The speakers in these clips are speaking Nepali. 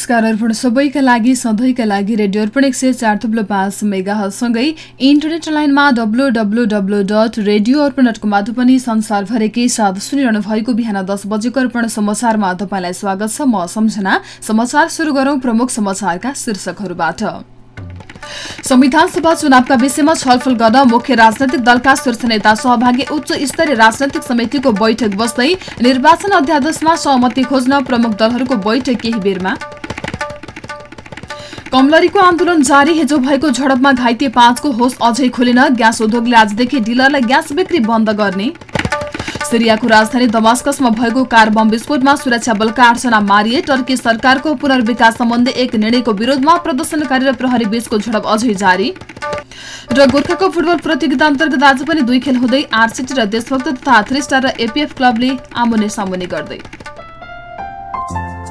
नमस्कार अर्पण सबैका लागि सधैँका लागि रेडियो अर्पण एक सय चार थुप्लो पाँच मेगासँगै इन्टरनेट लाइनमा W W W dot radio Arpan dot कमबाट पनि संसारभरिकै साथ सुनिरहनु भएको बिहान दस बजेको अर्पण समाचारमा तपाईँलाई स्वागत छ। म सम्झना। समाचार सुरु गरौं प्रमुख समाचारका शीर्षकहरूबाट। संविधान सभा चुनावका विषयमा छलफल गर्न मुख्य राजनैतिक दलका शीर्ष नेता सहभागी उच्च स्तरीय राजनैतिक समितिको बैठक बस्दै निर्वाचन अध्यादेशमा सहमति खोज्न प्रमुख दलहरूको बैठक केही बेरमा कमलरीको आन्दोलन जारी। हिजो भएको झडपमा घाइते पाँचको होस अझै खुलेन। ग्यास उद्योगले आजदेखि डिलरलाई ग्यास बिक्री बन्द गर्ने। सिरियाको राजधानी दमास्कसमा भएको कार बम विस्फोटमा सुरक्षा बलका आठजना मारिए। टर्की सरकारको पुनर्विकास सम्बन्धी एक निर्णयको विरोधमा प्रदर्शनकारी र प्रहरी बीचको झडप अझै जारी। र गोर्खाको फुटबल प्रतियोगिता अन्तर्गत आज पनि दुई खेल हुँदै आरसिटी र देशभक्त तथा थ्री स्टार र एपीएफ क्लबले आमुने सामुने गर्दै।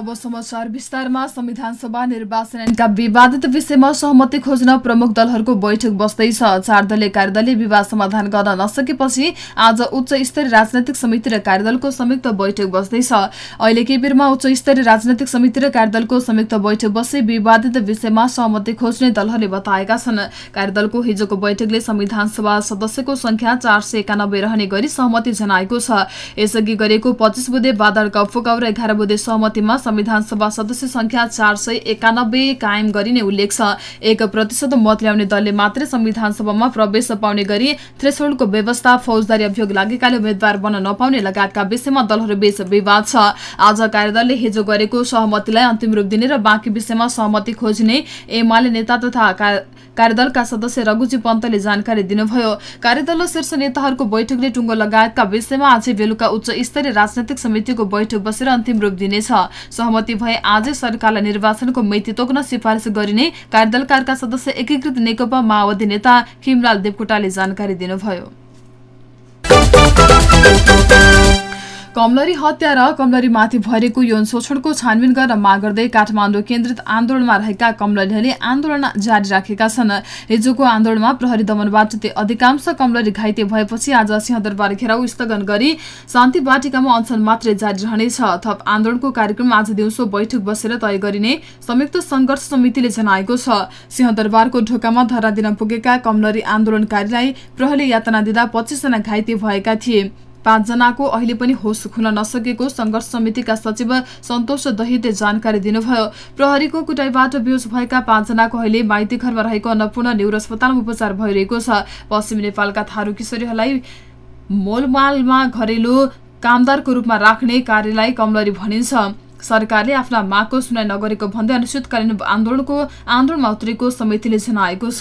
अब समाचार विस्तारमा संविधान सभा निर्वाचन ऐनका विवादित विषयमा सहमति खोज्न प्रमुख दलहरूको बैठक बस्दैछ चार दलीय कार्यदलले विवाद समाधान गर्न नसकेपछि आज उच्च स्तरीय राजनैतिक समिति र कार्यदलको संयुक्त बैठक बस्दैछ अहिले केही बेरमा उच्च स्तरीय राजनैतिक समिति र कार्यदलको संयुक्त बैठक बस्दै विवादित विषयमा सहमति खोज्ने दलहरूले बताएका छन् कार्यदलको हिजोको बैठकले संविधान सभा सदस्यको संख्या चार सय एकानब्बे रहने गरी सहमति जनाएको छ यसअघि गरेको पच्चिस बुधे बादल फुकाउ र एघार बुधे सहमतिमा संविधान सभा सदस्य संख्या चार सय एकानब्बे कायम गरिने उल्लेख छ। एक प्रतिशत मत ल्याउने दलले मात्रै संविधान सभामा प्रवेश पाउने गरी थ्रेसोल्डको व्यवस्था फौजदारी अभियोग लागेकाले उम्मेद्वार बन्न नपाउने लगायतका विषयमा दलहरूबीच विवाद छ। आज कार्यदलले हिजो गरेको सहमतिलाई अन्तिम रूप दिने र बाँकी विषयमा सहमति खोज्ने एमाले नेता तथा कार्यदलका सदस्य रघुजी पन्तले जानकारी दिनुभयो। कार्यदल शीर्ष नेताहरूको बैठकले टुङ्गो लगायतका विषयमा आजै बेलुका उच्च स्तरीय राजनैतिक समितिको बैठक बसेर अन्तिम रूप दिनेछ। सहमति भए आजै सरकारलाई निर्वाचनको मिति तोक्न सिफारिस गरिने कार्यदलका सदस्य एकीकृत नेकपा माओवादी नेता खिमलाल देवकोटाले जानकारी दिनुभयो। कमलरी हत्या र कमलरीमाथि भरेको यौन शोषणको छानबिन गर्न माग गर्दै काठमाडौँ केन्द्रित आन्दोलनमा रहेका कमलरीहरूले आन्दोलन जारी राखेका छन्। हिजोको आन्दोलनमा प्रहरी दमनबाट अधिकांश कमलरी घाइते भएपछि आज सिंहदरबार घेराउ स्थगन गरी शान्ति बाटिकामा अनसन मात्रै जारी रहनेछ। थप आन्दोलनको कार्यक्रम आज दिउँसो बैठक बसेर तय गरिने संयुक्त संघर्ष समितिले जनाएको छ। सिंहदरबारको ढोकामा धरा दिन पुगेका कमलरी आन्दोलनकारीलाई प्रहरीले यातना दिँदा पच्चिसजना घाइते भएका थिए। पाँचजनाको अहिले पनि होस खुल्न नसकेको संघर्ष समितिका सचिव सन्तोष दहितले जानकारी दिनुभयो। प्रहरीको कुटाईबाट बेहोस भएका पाँचजनाको अहिले माइती घरमा रहेको अन्नपूर्ण न्युरो अस्पतालमा उपचार भइरहेको छ। पश्चिमी नेपालका थारू किशोरीहरूलाई मोलमालमा घरेलु कामदारको रूपमा राख्ने कार्यलाई कमलरी भनिन्छ। सरकारले आफ्ना मागको सुनाइ नगरेको भन्दै अनिश्चितकालीन आन्दोलनको आन्दोलनमा उत्रेको समितिले जनाएको छ।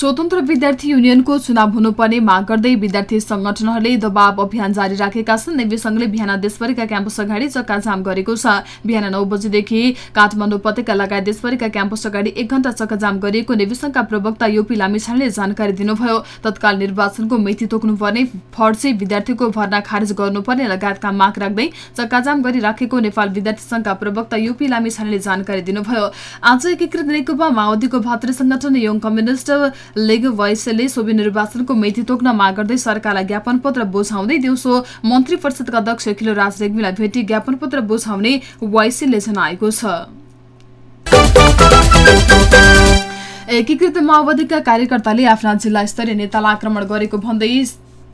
स्वतन्त्र विद्यार्थी युनियनको चुनाव हुनुपर्ने माग गर्दै विद्यार्थी संगठनहरूले दबाव अभियान जारी राखेका छन्। नेवी संघले बिहान देशभरिका क्याम्पस अगाडि चक्काजाम गरेको छ। बिहान नौ बजेदेखि काठमाडौँ उपत्यका लगायत देशभरिका क्याम्पस अगाडि एक घण्टा चक्काजाम गरिएको नेवी संघका प्रवक्ता योपी लामिछानेले जानकारी दिनुभयो। तत्काल निर्वाचनको मिति तोक्नुपर्ने फर्जी विद्यार्थीको भर्ना खारेज गर्नुपर्ने लगायतका माग राख्दै चक्काजाम गरिराखेको नेपाल विद्यार्थी संघका प्रवक्ता योपी लामिछानेले जानकारी दिनुभयो। आज एकीकृत नेकपा माओवादीको भातृ संगठन यङ कम्युनिस्ट लेग वाइसले सोभि निर्वाचनको मिति तोक्न माग गर्दै सरकारलाई ज्ञापन पत्र बुझाउँदै दिउँसो मन्त्री परिषदका अध्यक्ष खिलो राज रेग्मीलाई भेटी ज्ञापन पत्र बुझाउने वाइसीले जनाएको छ। एकीकृत माओवादीका कार्यकर्ताले आफ्ना जिल्ला स्तरीय नेतालाई आक्रमण गरेको भन्दै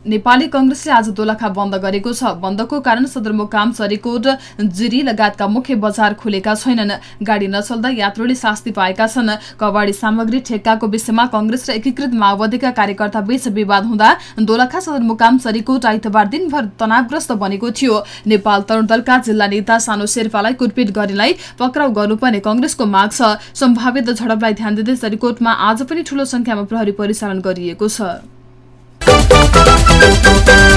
नेपाली कंग्रेसले आज दोलखा बन्द गरेको छ। बन्दको कारण सदरमुकाम चरीकोट जिरी लगायतका मुख्य बजार खुलेका छैनन्। गाडी नचल्दा यात्रुले शास्ति पाएका छन्। कबाडी सामग्री ठेक्काको विषयमा कंग्रेस र एकीकृत माओवादीका कार्यकर्ता बीच विवाद हुँदा दोलखा सदरमुकाम चरीकोट आइतबार दिनभर तनावग्रस्त बनेको थियो। नेपाल तरुण दलका जिल्ला नेता सानो शेर्पालाई कुटपिट गर्नेलाई पक्राउ गर्नुपर्ने कंग्रेसको माग छ। सम्भावित झडपलाई ध्यान दिँदै चरीकोटमा आज पनि ठूलो संख्यामा प्रहरी परिचालन गरिएको छ। Thank you.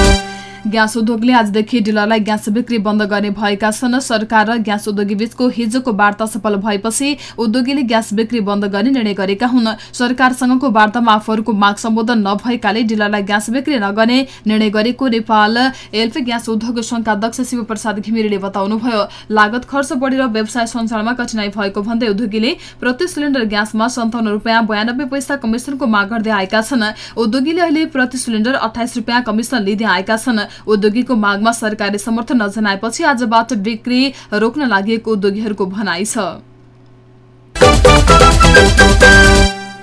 ग्यास उद्योगले आजदेखि डिलरलाई ग्यास बिक्री बन्द गर्ने भएका छन्। सरकार र ग्यास उद्योगी बीचको हिजोको वार्ता सफल भएपछि उद्योगीले ग्यास बिक्री बन्द गर्ने निर्णय गरेका हुन्। सरकारसँगको वार्तामा आफूहरूको माग सम्बोधन नभएकाले डिलरलाई ग्यास बिक्री नगर्ने निर्णय गरेको नेपाल एलपी ग्यास उद्योग संघका अध्यक्ष शिव प्रसाद घिमिरेले बताउनुभयो। लागत खर्च बढेर व्यवसाय सञ्चालनमा कठिनाई भएको भन्दै उद्योगीले प्रति सिलिन्डर ग्यासमा सन्ताउन्न रुपियाँ बयानब्बे पैसा कमिसनको माग गर्दै आएका छन्। उद्योगीले अहिले प्रति सिलिन्डर अठाइस रुपियाँ कमिसन लिँदै आएका छन्। उद्योगीको मागमा सरकारले समर्थन नजनाएपछि आजबाट बिक्री रोक्न लागि उद्योगीहरूको भनाइ छ।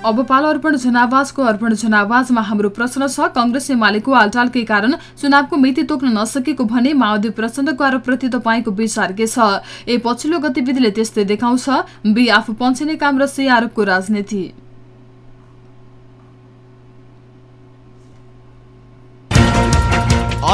अब पालो अर्पण जनावाजको अर्पण जनावाजमा हाम्रो प्रश्न छ कंग्रेस एमालेको आलटालकै कारण चुनावको मिति तोक्न नसकेको भने माओवादी प्रचण्डको आरोपप्रति तपाईँको विचार के छ? ए पछिल्लो गतिविधिले त्यस्तै देखाउँछ। बी आफू पन्छिने काम र सी आरोपको राजनीति।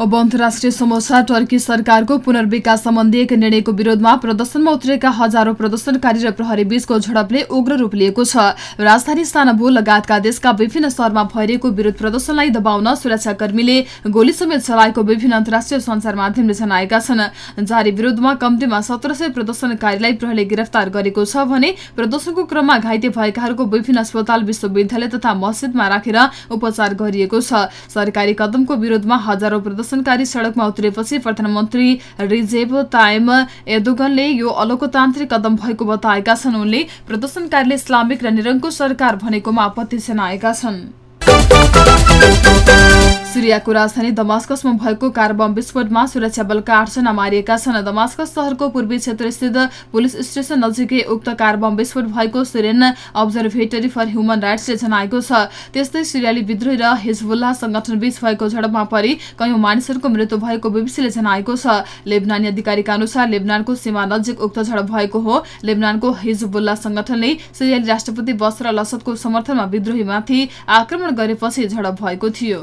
अब अन्तर्राष्ट्रिय समाचार टर्की सरकारको पुनर्विकास सम्बन्धी एक निर्णयको विरोधमा प्रदर्शनमा उत्रेका हजारौं प्रदर्शनकारी र प्रहरी बीचको झडपले उग्र रूप लिएको छ। राजधानी इस्तानबुल लगायतका देशका विभिन्न शहरमा भइरहेको विरोध प्रदर्शनलाई दबाउन सुरक्षाकर्मीले गोली समेत चलाएको विभिन्न अन्तर्राष्ट्रिय सञ्चार माध्यमले जनाएका छन्। जारी विरोधमा कम्तीमा सत्र प्रदर्शनकारीलाई प्रहरीले गिरफ्तार गरेको छ भने प्रदर्शनको क्रममा घाइते भएकाहरूको विभिन्न अस्पताल विश्वविद्यालय तथा मस्जिदमा राखेर उपचार गरिएको छ। सरकारी कदमको विरोधमा हजारौं प्रदर्शनकारी सड़कमा उत्रेपछि प्रधानमन्त्री रिजेभ ताइम एदोगनले यो अलोकतान्त्रिक कदम भएको बताएका छन्। उनले प्रदर्शनकारीले इस्लामिक र निरङ्कुश सरकार भनेकोमा आपत्ति जनाएका छन्। सिरियाको राजधानी दमास्कसमा भएको कार बम विस्फोटमा सुरक्षा बलका आठजना मारिएका छन्। दमास्कस शहरको पूर्वी क्षेत्रस्थित पुलिस स्टेशन नजिकै उक्त कार बम विस्फोट भएको सिरियन अब्जर्भेटरी फर ह्युमन राइट्सले जनाएको छ। त्यस्तै सिरियाली विद्रोही र हिजबुल्लाह संगठनबीच भएको झडपमा परि कयौं मानिसहरूको मृत्यु भएको बीबीसीले जनाएको छ। लेबनानी अधिकारीका अनुसार लेबनानको सीमा नजिक उक्त झडप भएको हो। लेबनानको हिजबुल्लाह संगठनले सिरियाली राष्ट्रपति बसर अल असदको समर्थनमा विद्रोहीमाथि आक्रमण गरेपछि झडप भएको थियो।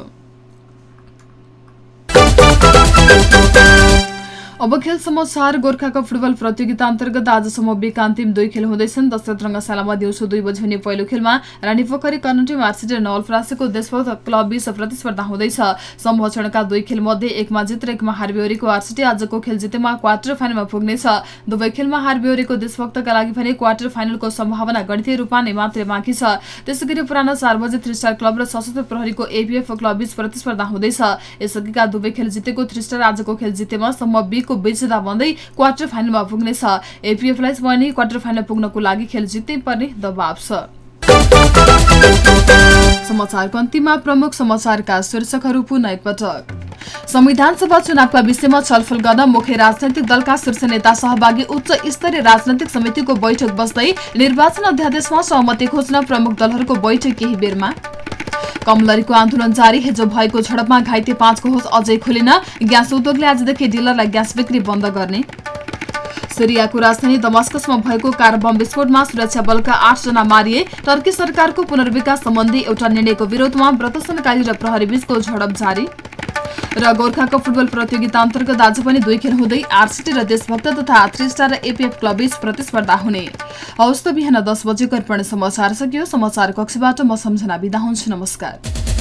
अब खेल समाचार गोर्खा कप फुटबल प्रतियोगिता अन्तर्गत आजसम्म बिका अन्तिम दुई खेल हुँदैछन्। दशरथ रङ्गशालामा दिउँसो दुई बजी हुने पहिलो खेलमा रानी पोखरी कर्णटिम आरसिटी र नवलफ्रासीको देशभक्त क्लब बीच प्रतिस्पर्धा हुँदैछ। समूह चरणका दुई खेल मध्ये एकमा जित र एकमा हार बेहोरेको आरसिटी आजको खेल जितेमा क्वार्टर फाइनलमा पुग्नेछ। दुवै खेलमा हार बेहोरेको देशभक्तका लागि भने क्वार्टर फाइनलको सम्भावना गणितीय रूपमा नै मात्रै बाँकी छ। त्यसै गरी पुरानो चार बजे थ्री स्टार क्लब र सशस्त्र प्रहरीको एपीएफ क्लब बीच प्रतिस्पर्धा हुँदैछ। यसअघिका दुवै खेल जितेको थ्री स्टार आजको खेल जितेमा सम्म बी को विजेता बन्दै क्वार्टर फाइनलमा पुग्नेछ। एपीएफलाई पनि क्वार्टर फाइनल पुग्नको लागि खेल जित्नै पर्ने दबाव छ। प्रमुख समाचारका शीर्षकहरू पुनः संविधान सभा चुनावका विषयमा छलफल गर्न मुख्य राजनैतिक दलका शीर्ष नेता सहभागी उच्च स्तरीय राजनैतिक समितिको बैठक बस्दै निर्वाचन अध्यादेशमा सहमति खोज्न प्रमुख दलहरूको बैठक केही बेरमा। कमलरीको आन्दोलन जारी। हिजो भएको झडपमा घाइते पाँचको होस अझै खुलेन। ग्यास उद्योगले आजदेखि डिलरलाई ग्यास बिक्री बन्द गर्ने। सिरियाको राजधानी दमस्कसमा भएको कार बम विस्फोटमा सुरक्षा बलका आठजना मारिए। टर्की सरकारको पुनर्विकास सम्बन्धी एउटा निर्णयको विरोधमा प्रदर्शनकारी र प्रहरी बीचको झडप जारी। र गोर्खाको फुटबल प्रतियोगिता अन्तर्गत आज पनि दुई खेल हुँदै आरसिटी र देशभक्त तथा थ्री स्टार र एपीएफ क्लब बीच प्रतिस्पर्धा हुने। हवस् त बिहान दस बजेको अर्पण समाचार सकियो। समाचार कक्षबाट म सम्झना बिदा हुन्छु। नमस्कार।